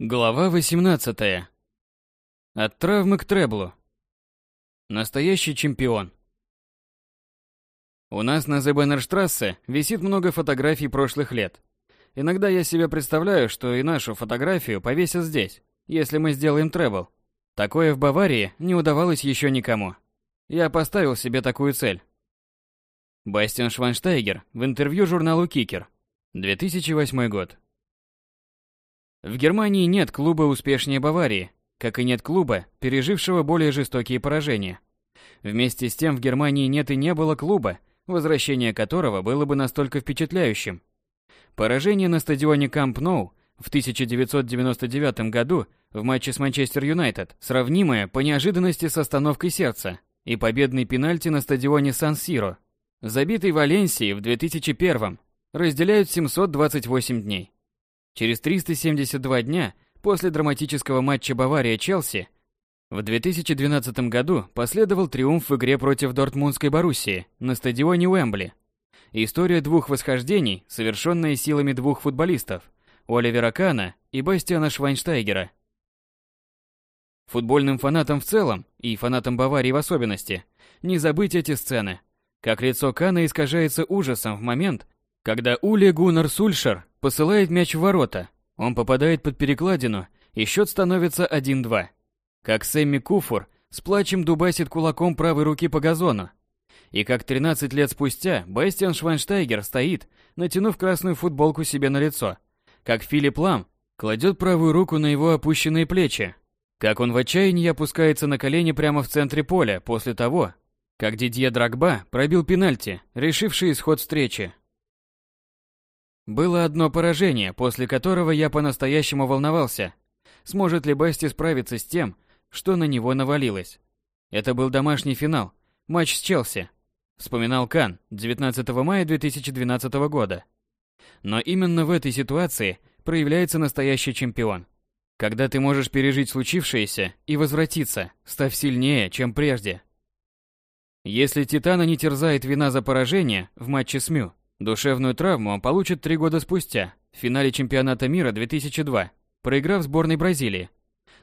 Глава 18. От травмы к треблу. Настоящий чемпион. У нас на Зебенерштрассе висит много фотографий прошлых лет. Иногда я себе представляю, что и нашу фотографию повесят здесь, если мы сделаем требл. Такое в Баварии не удавалось еще никому. Я поставил себе такую цель. Бастиан Швайнштайгер в интервью журналу Кикер. 2008 год. В Германии нет клуба успешнее Баварии, как и нет клуба, пережившего более жестокие поражения. Вместе с тем в Германии нет и не было клуба, возвращение которого было бы настолько впечатляющим. Поражение на стадионе Камп Ноу в 1999 году в матче с Манчестер Юнайтед, сравнимое по неожиданности с остановкой сердца, и победный пенальти на стадионе Сан-Сиро, забитый Валенсией в 2001 разделяют 728 дней. Через 372 дня после драматического матча Бавария-Челси в 2012 году последовал триумф в игре против Дортмундской Боруссии на стадионе Уэмбли. История двух восхождений, совершенная силами двух футболистов – Оливера Кана и Бастиана Швайнштайгера. Футбольным фанатам в целом, и фанатам Баварии в особенности, не забыть эти сцены. Как лицо Кана искажается ужасом в момент, когда Ули Гуннар Сульшер посылает мяч в ворота, он попадает под перекладину, и счет становится 1-2. Как Сэмми Куфур с плачем дубасит кулаком правой руки по газону. И как 13 лет спустя Бастиан Швайнштайгер стоит, натянув красную футболку себе на лицо. Как Филипп Лам кладет правую руку на его опущенные плечи. Как он в отчаянии опускается на колени прямо в центре поля после того, как Дидье Драгба пробил пенальти, решивший исход встречи. Было одно поражение, после которого я по-настоящему волновался. Сможет ли Басти справиться с тем, что на него навалилось? Это был домашний финал, матч с Челси. Вспоминал Кан 19 мая 2012 года. Но именно в этой ситуации проявляется настоящий чемпион. Когда ты можешь пережить случившееся и возвратиться, став сильнее, чем прежде. Если Титана не терзает вина за поражение в матче с Мю, Душевную травму он получит три года спустя, в финале чемпионата мира 2002, проиграв сборной Бразилии.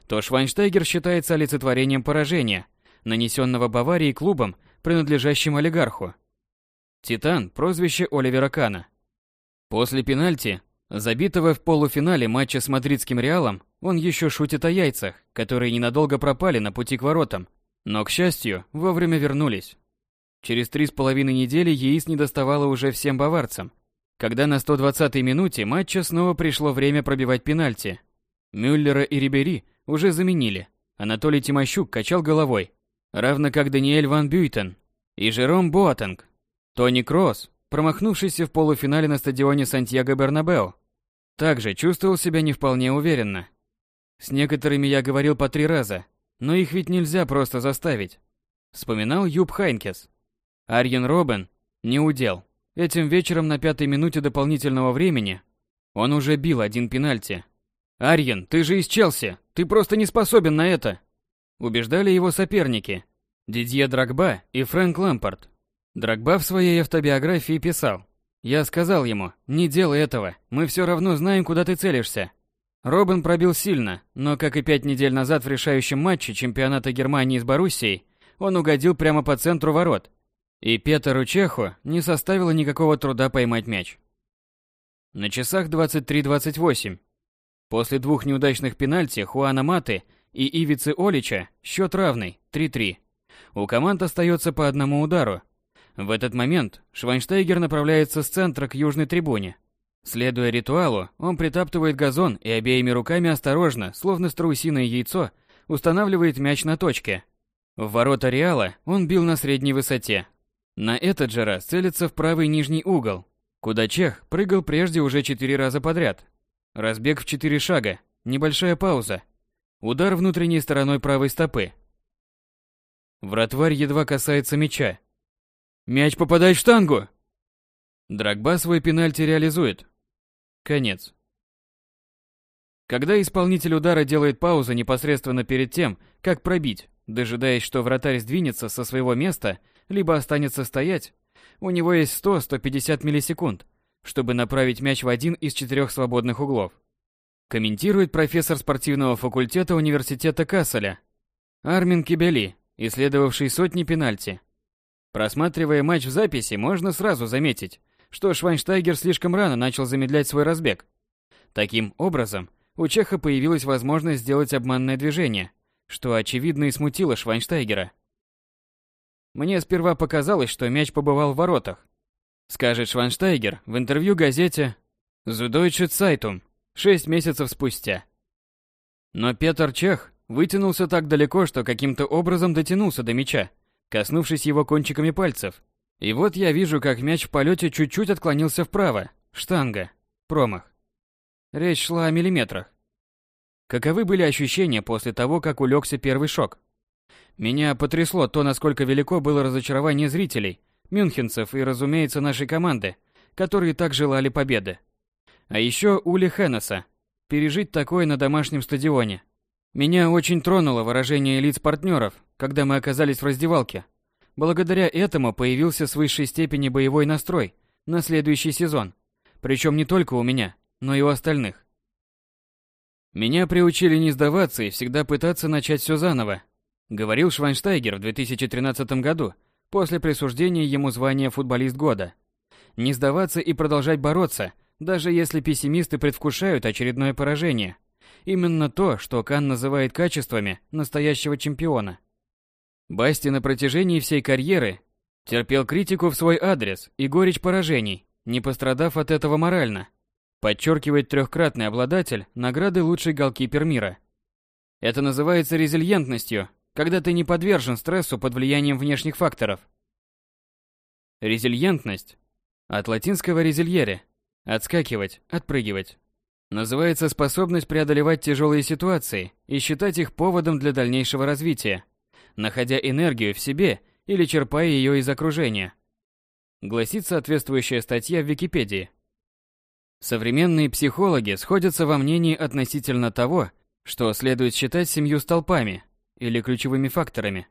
То Швайнштейгер считается олицетворением поражения, нанесенного Баварии клубом, принадлежащим олигарху. Титан – прозвище Оливера Кана. После пенальти, забитого в полуфинале матча с мадридским Реалом, он еще шутит о яйцах, которые ненадолго пропали на пути к воротам, но, к счастью, вовремя вернулись. Через три с половиной недели яиц не доставало уже всем баварцам. Когда на 120-й минуте матча снова пришло время пробивать пенальти. Мюллера и Рибери уже заменили. Анатолий Тимощук качал головой, равно как Даниэль Ван Бюйтен и Жером Боатенг. Тони Кросс, промахнувшийся в полуфинале на стадионе Сантьяго Бернабео, также чувствовал себя не вполне уверенно. С некоторыми я говорил по три раза, но их ведь нельзя просто заставить. Вспоминал Юб Хайнкес. Арьен Робен не удел. Этим вечером на пятой минуте дополнительного времени он уже бил один пенальти. «Арьен, ты же из Челси! Ты просто не способен на это!» Убеждали его соперники Дидье Драгба и Фрэнк Лампард. Драгба в своей автобиографии писал «Я сказал ему, не делай этого, мы все равно знаем, куда ты целишься». Робин пробил сильно, но, как и пять недель назад в решающем матче чемпионата Германии с Боруссией, он угодил прямо по центру ворот – и Петеру Чеху не составило никакого труда поймать мяч. На часах 23.28. После двух неудачных пенальти Хуана Маты и Ивицы Олича счет равный 3-3. У команд остается по одному удару. В этот момент Швайнштейгер направляется с центра к южной трибуне. Следуя ритуалу, он притаптывает газон и обеими руками осторожно, словно страусиное яйцо, устанавливает мяч на точке. В ворота Реала он бил на средней высоте, на этот же раз целится в правый нижний угол, куда Чех прыгал прежде уже четыре раза подряд. Разбег в четыре шага, небольшая пауза. Удар внутренней стороной правой стопы. Вратварь едва касается мяча. Мяч попадает в штангу! Драгба свой пенальти реализует. Конец. Когда исполнитель удара делает паузу непосредственно перед тем, как пробить, дожидаясь, что вратарь сдвинется со своего места – либо останется стоять, у него есть 100-150 миллисекунд, чтобы направить мяч в один из четырех свободных углов. Комментирует профессор спортивного факультета университета Касселя Армин Кибели, исследовавший сотни пенальти. Просматривая матч в записи, можно сразу заметить, что Швайнштайгер слишком рано начал замедлять свой разбег. Таким образом, у Чеха появилась возможность сделать обманное движение, что очевидно и смутило Швайнштайгера. Мне сперва показалось, что мяч побывал в воротах. Скажет Швайнштайгер в интервью газете «Зудойче Цайтум» шесть месяцев спустя. Но Петр Чех вытянулся так далеко, что каким-то образом дотянулся до мяча, коснувшись его кончиками пальцев. И вот я вижу, как мяч в полете чуть-чуть отклонился вправо. Штанга. Промах. Речь шла о миллиметрах. Каковы были ощущения после того, как улегся первый шок? Меня потрясло то, насколько велико было разочарование зрителей, мюнхенцев и, разумеется, нашей команды, которые так желали победы. А еще Ули Хеннеса. Пережить такое на домашнем стадионе. Меня очень тронуло выражение лиц партнеров, когда мы оказались в раздевалке. Благодаря этому появился с высшей степени боевой настрой на следующий сезон. Причем не только у меня, но и у остальных. Меня приучили не сдаваться и всегда пытаться начать все заново, говорил Швайнштайгер в 2013 году, после присуждения ему звания футболист года. Не сдаваться и продолжать бороться, даже если пессимисты предвкушают очередное поражение. Именно то, что Кан называет качествами настоящего чемпиона. Басти на протяжении всей карьеры терпел критику в свой адрес и горечь поражений, не пострадав от этого морально. Подчеркивает трехкратный обладатель награды лучший голкипер мира. Это называется резильентностью, когда ты не подвержен стрессу под влиянием внешних факторов. Резильентность от латинского резильере – отскакивать, отпрыгивать. Называется способность преодолевать тяжелые ситуации и считать их поводом для дальнейшего развития, находя энергию в себе или черпая ее из окружения. Гласит соответствующая статья в Википедии. Современные психологи сходятся во мнении относительно того, что следует считать семью столпами, или ключевыми факторами.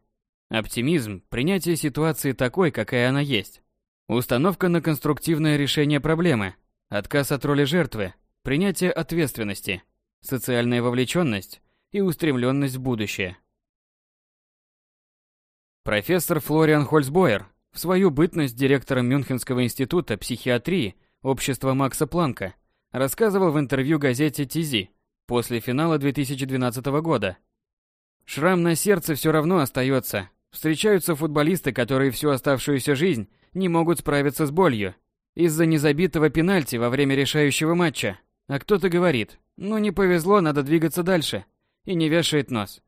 Оптимизм – принятие ситуации такой, какая она есть. Установка на конструктивное решение проблемы, отказ от роли жертвы, принятие ответственности, социальная вовлеченность и устремленность в будущее. Профессор Флориан Хольцбойер в свою бытность директором Мюнхенского института психиатрии Общества Макса Планка рассказывал в интервью газете «Тизи» после финала 2012 года – Шрам на сердце все равно остается. Встречаются футболисты, которые всю оставшуюся жизнь не могут справиться с болью из-за незабитого пенальти во время решающего матча. А кто-то говорит, ну не повезло, надо двигаться дальше, и не вешает нос.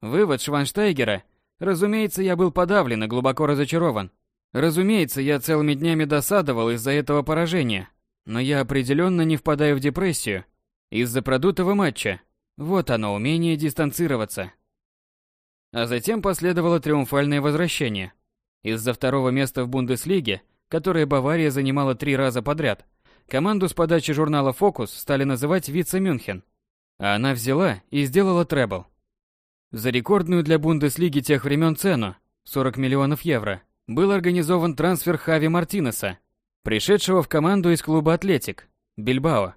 Вывод Шванштайгера. Разумеется, я был подавлен и глубоко разочарован. Разумеется, я целыми днями досадовал из-за этого поражения. Но я определенно не впадаю в депрессию из-за продутого матча. Вот оно, умение дистанцироваться. А затем последовало триумфальное возвращение. Из-за второго места в Бундеслиге, которое Бавария занимала три раза подряд, команду с подачи журнала «Фокус» стали называть «Вице-Мюнхен». А она взяла и сделала требл. За рекордную для Бундеслиги тех времен цену – 40 миллионов евро – был организован трансфер Хави Мартинеса, пришедшего в команду из клуба «Атлетик» – Бильбао.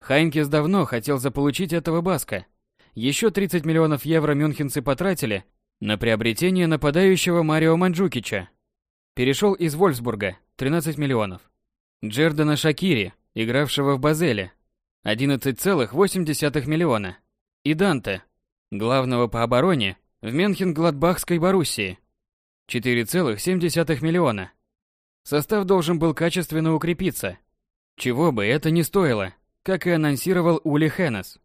Хайнкес давно хотел заполучить этого баска. Еще 30 миллионов евро мюнхенцы потратили на приобретение нападающего Марио Манджукича. Перешел из Вольфсбурга 13 миллионов. Джердана Шакири, игравшего в Базеле, 11,8 миллиона. И Данте, главного по обороне в Менхен-Гладбахской Боруссии, 4,7 миллиона. Состав должен был качественно укрепиться, чего бы это ни стоило, как и анонсировал Ули Хеннес.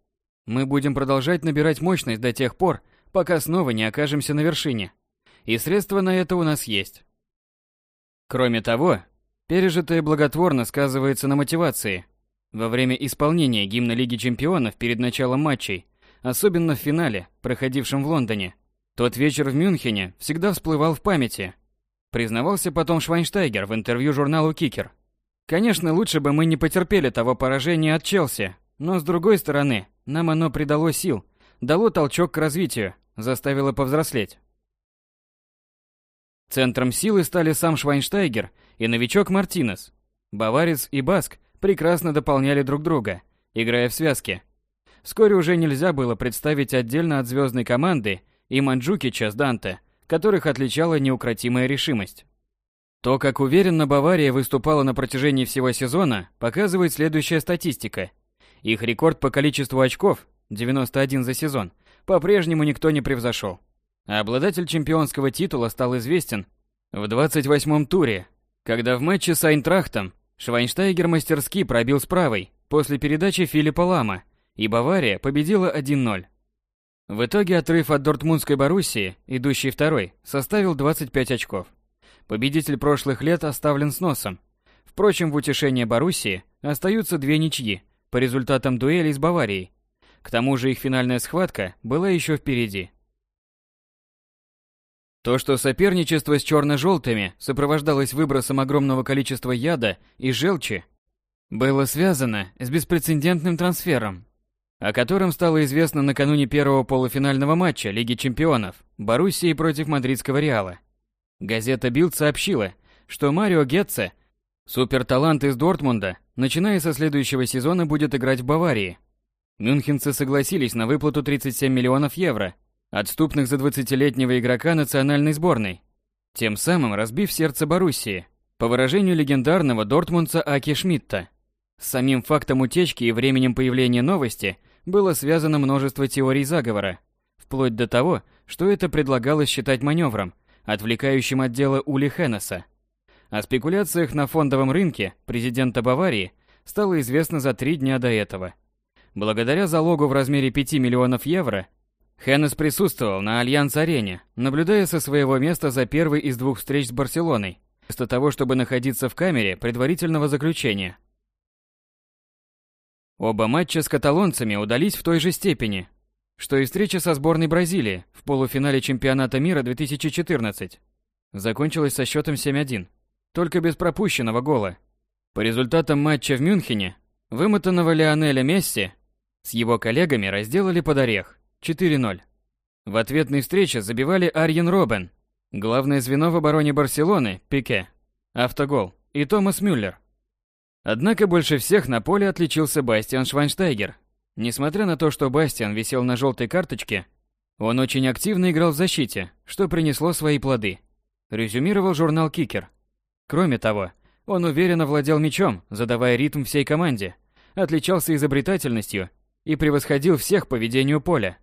Мы будем продолжать набирать мощность до тех пор, пока снова не окажемся на вершине. И средства на это у нас есть. Кроме того, пережитое благотворно сказывается на мотивации. Во время исполнения гимна Лиги Чемпионов перед началом матчей, особенно в финале, проходившем в Лондоне, тот вечер в Мюнхене всегда всплывал в памяти. Признавался потом Швайнштайгер в интервью журналу «Кикер». Конечно, лучше бы мы не потерпели того поражения от Челси, но с другой стороны, нам оно придало сил, дало толчок к развитию заставило повзрослеть. Центром силы стали сам Швайнштайгер и новичок Мартинес. Баварец и Баск прекрасно дополняли друг друга, играя в связке. Вскоре уже нельзя было представить отдельно от звездной команды и Манджукича с Данте, которых отличала неукротимая решимость. То, как уверенно Бавария выступала на протяжении всего сезона, показывает следующая статистика. Их рекорд по количеству очков, 91 за сезон, по-прежнему никто не превзошел. А обладатель чемпионского титула стал известен в 28-м туре, когда в матче с Айнтрахтом Швайнштайгер мастерски пробил с правой после передачи Филиппа Лама, и Бавария победила 1-0. В итоге отрыв от Дортмундской Боруссии, идущий второй, составил 25 очков. Победитель прошлых лет оставлен с носом. Впрочем, в утешение Боруссии остаются две ничьи по результатам дуэли с Баварией. К тому же их финальная схватка была еще впереди. То, что соперничество с черно-желтыми сопровождалось выбросом огромного количества яда и желчи, было связано с беспрецедентным трансфером, о котором стало известно накануне первого полуфинального матча Лиги чемпионов Боруссии против мадридского Реала. Газета Билд сообщила, что Марио Гетце, суперталант из Дортмунда, начиная со следующего сезона будет играть в Баварии. Мюнхенцы согласились на выплату 37 миллионов евро – отступных за 20-летнего игрока национальной сборной, тем самым разбив сердце Боруссии, по выражению легендарного дортмундца Аки Шмидта. С самим фактом утечки и временем появления новости было связано множество теорий заговора, вплоть до того, что это предлагалось считать маневром, отвлекающим от дела Ули Хеннеса. О спекуляциях на фондовом рынке президента Баварии стало известно за три дня до этого. Благодаря залогу в размере 5 миллионов евро Хеннес присутствовал на Альянс-арене, наблюдая со своего места за первой из двух встреч с Барселоной, вместо того, чтобы находиться в камере предварительного заключения. Оба матча с каталонцами удались в той же степени, что и встреча со сборной Бразилии в полуфинале чемпионата мира 2014. Закончилась со счетом 7-1, только без пропущенного гола. По результатам матча в Мюнхене, вымотанного Лионеля Месси с его коллегами разделали под орех. 4-0. В ответной встрече забивали Арьен Робен, главное звено в обороне Барселоны, Пике, автогол и Томас Мюллер. Однако больше всех на поле отличился Бастиан Швайнштайгер. Несмотря на то, что Бастиан висел на желтой карточке, он очень активно играл в защите, что принесло свои плоды. Резюмировал журнал Кикер. Кроме того, он уверенно владел мячом, задавая ритм всей команде, отличался изобретательностью и превосходил всех по ведению поля.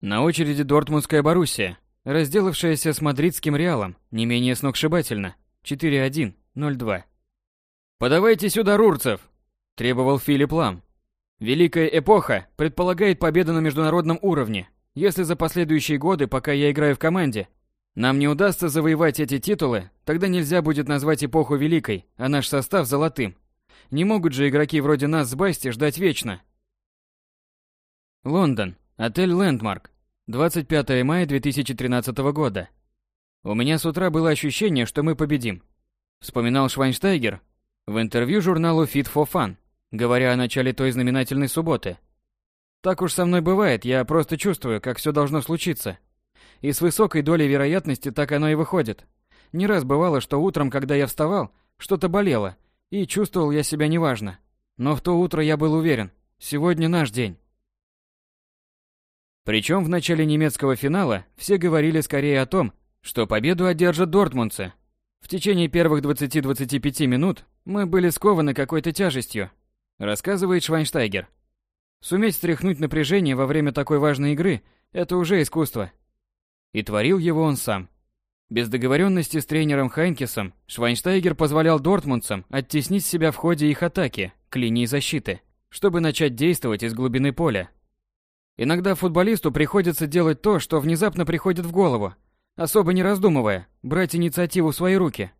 На очереди Дортмундская Боруссия, разделавшаяся с мадридским Реалом, не менее сногсшибательно. 4-1, 0-2. «Подавайте сюда рурцев!» – требовал Филипп Лам. «Великая эпоха предполагает победу на международном уровне. Если за последующие годы, пока я играю в команде, нам не удастся завоевать эти титулы, тогда нельзя будет назвать эпоху великой, а наш состав золотым. Не могут же игроки вроде нас с Басти ждать вечно». Лондон. Отель Лэндмарк. 25 мая 2013 года. У меня с утра было ощущение, что мы победим. Вспоминал Швайнштайгер в интервью журналу Fit for Fun, говоря о начале той знаменательной субботы. Так уж со мной бывает, я просто чувствую, как все должно случиться. И с высокой долей вероятности так оно и выходит. Не раз бывало, что утром, когда я вставал, что-то болело, и чувствовал я себя неважно. Но в то утро я был уверен, сегодня наш день. Причем в начале немецкого финала все говорили скорее о том, что победу одержат дортмундцы. В течение первых 20-25 минут мы были скованы какой-то тяжестью, рассказывает Швайнштайгер. Суметь стряхнуть напряжение во время такой важной игры – это уже искусство. И творил его он сам. Без договоренности с тренером Хайнкесом Швайнштайгер позволял дортмундцам оттеснить себя в ходе их атаки к линии защиты, чтобы начать действовать из глубины поля, Иногда футболисту приходится делать то, что внезапно приходит в голову, особо не раздумывая, брать инициативу в свои руки.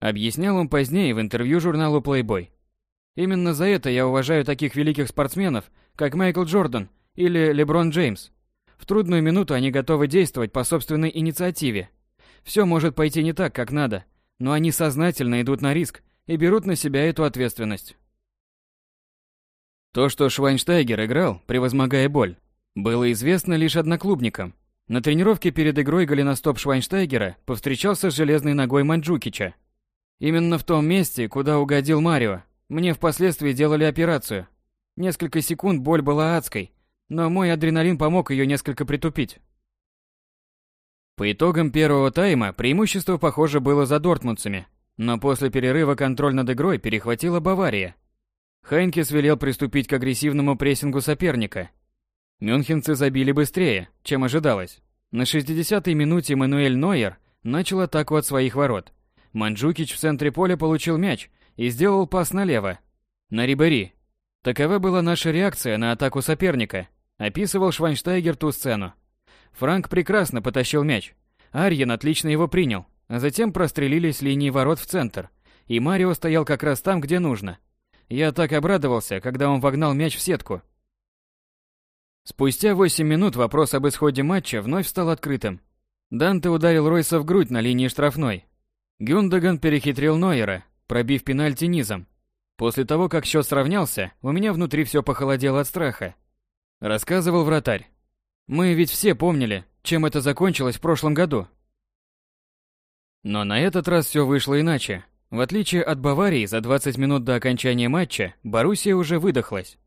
Объяснял он позднее в интервью журналу Playboy. Именно за это я уважаю таких великих спортсменов, как Майкл Джордан или Леброн Джеймс. В трудную минуту они готовы действовать по собственной инициативе. Все может пойти не так, как надо, но они сознательно идут на риск и берут на себя эту ответственность. То, что Швайнштайгер играл, превозмогая боль, было известно лишь одноклубникам. На тренировке перед игрой голеностоп Швайнштайгера повстречался с железной ногой Манджукича. Именно в том месте, куда угодил Марио, мне впоследствии делали операцию. Несколько секунд боль была адской, но мой адреналин помог ее несколько притупить. По итогам первого тайма преимущество, похоже, было за дортмундцами, но после перерыва контроль над игрой перехватила Бавария. Хайнкес велел приступить к агрессивному прессингу соперника. Мюнхенцы забили быстрее, чем ожидалось. На 60-й минуте Мануэль Нойер начал атаку от своих ворот. Манджукич в центре поля получил мяч и сделал пас налево. На Рибери. Такова была наша реакция на атаку соперника, описывал Швайнштайгер ту сцену. Франк прекрасно потащил мяч. Арьен отлично его принял, а затем прострелили с линии ворот в центр, и Марио стоял как раз там, где нужно. Я так обрадовался, когда он вогнал мяч в сетку. Спустя 8 минут вопрос об исходе матча вновь стал открытым. Данте ударил Ройса в грудь на линии штрафной. Гюндаган перехитрил Нойера, пробив пенальти низом. После того, как счет сравнялся, у меня внутри все похолодело от страха. Рассказывал вратарь. Мы ведь все помнили, чем это закончилось в прошлом году. Но на этот раз все вышло иначе. В отличие от Баварии, за 20 минут до окончания матча Боруссия уже выдохлась.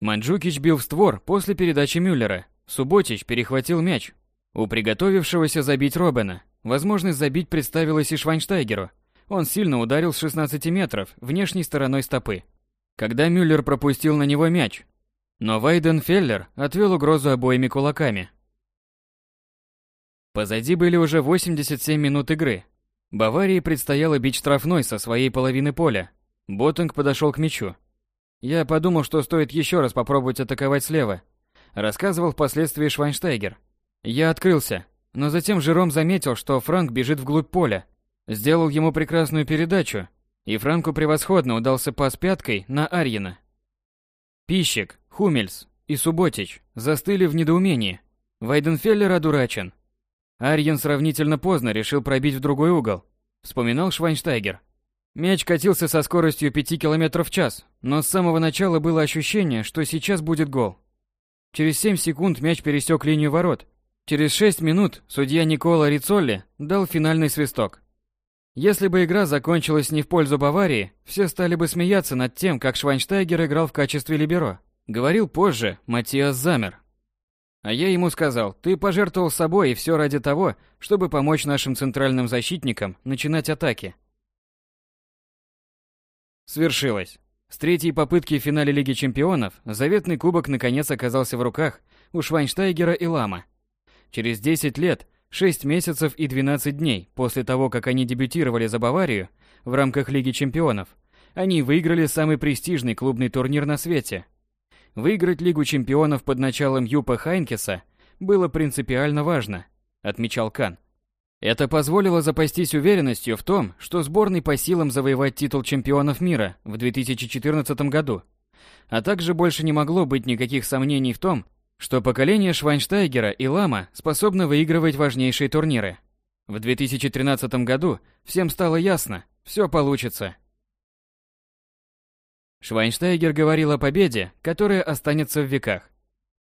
Манджукич бил в створ после передачи Мюллера. Субботич перехватил мяч. У приготовившегося забить Робена. Возможность забить представилась и Швайнштайгеру. Он сильно ударил с 16 метров внешней стороной стопы. Когда Мюллер пропустил на него мяч, но Вайден Феллер отвел угрозу обоими кулаками. Позади были уже 87 минут игры. Баварии предстояло бить штрафной со своей половины поля. Боттинг подошел к мячу. Я подумал, что стоит еще раз попробовать атаковать слева. Рассказывал впоследствии Швайнштейгер. Я открылся, но затем Жером заметил, что Франк бежит вглубь поля. Сделал ему прекрасную передачу, и Франку превосходно удался пас пяткой на Арьена. Пищик, Хумельс и Субботич застыли в недоумении. Вайденфеллер одурачен. Арьен сравнительно поздно решил пробить в другой угол, вспоминал Швайнштайгер. Мяч катился со скоростью 5 км в час, но с самого начала было ощущение, что сейчас будет гол. Через 7 секунд мяч пересек линию ворот. Через 6 минут судья Никола Рицолли дал финальный свисток. Если бы игра закончилась не в пользу Баварии, все стали бы смеяться над тем, как Швайнштайгер играл в качестве либеро. Говорил позже, Матиас замер. А я ему сказал, ты пожертвовал собой и все ради того, чтобы помочь нашим центральным защитникам начинать атаки. Свершилось. С третьей попытки в финале Лиги Чемпионов заветный кубок наконец оказался в руках у Швайнштайгера и Лама. Через 10 лет, 6 месяцев и 12 дней после того, как они дебютировали за Баварию в рамках Лиги Чемпионов, они выиграли самый престижный клубный турнир на свете – Выиграть Лигу чемпионов под началом Юпа Хайнкеса было принципиально важно, отмечал Кан. Это позволило запастись уверенностью в том, что сборной по силам завоевать титул чемпионов мира в 2014 году. А также больше не могло быть никаких сомнений в том, что поколение Швайнштайгера и Лама способно выигрывать важнейшие турниры. В 2013 году всем стало ясно, все получится. Швайнштайгер говорил о победе, которая останется в веках.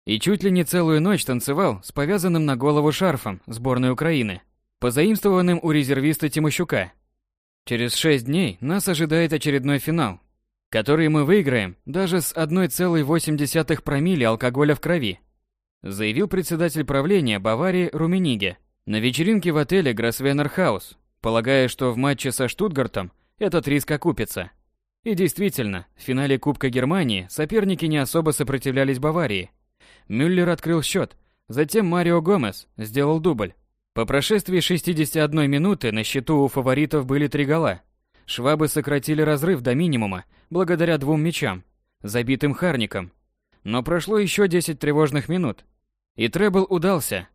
И чуть ли не целую ночь танцевал с повязанным на голову шарфом сборной Украины, позаимствованным у резервиста Тимощука. Через шесть дней нас ожидает очередной финал, который мы выиграем даже с 1,8 промилле алкоголя в крови, заявил председатель правления Баварии Румениге на вечеринке в отеле Гроссвеннерхаус, полагая, что в матче со Штутгартом этот риск окупится. И действительно, в финале Кубка Германии соперники не особо сопротивлялись Баварии. Мюллер открыл счет, затем Марио Гомес сделал дубль. По прошествии 61 минуты на счету у фаворитов были три гола. Швабы сократили разрыв до минимума благодаря двум мячам, забитым Харником. Но прошло еще 10 тревожных минут. И требл удался.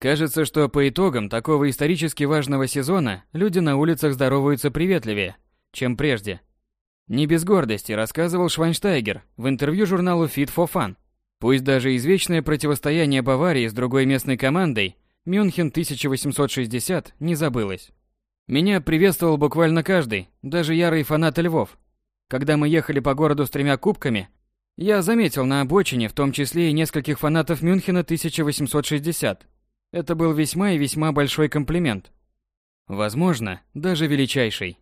Кажется, что по итогам такого исторически важного сезона люди на улицах здороваются приветливее, чем прежде. Не без гордости рассказывал Швайнштайгер в интервью журналу Fit for Fun. Пусть даже извечное противостояние Баварии с другой местной командой Мюнхен 1860 не забылось. Меня приветствовал буквально каждый, даже ярый фанат Львов. Когда мы ехали по городу с тремя кубками, я заметил на обочине в том числе и нескольких фанатов Мюнхена 1860. Это был весьма и весьма большой комплимент. Возможно, даже величайший.